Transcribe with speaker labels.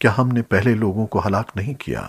Speaker 1: کیا ہم نے پہلے لوگوں کو ہلاک نہیں کیا۔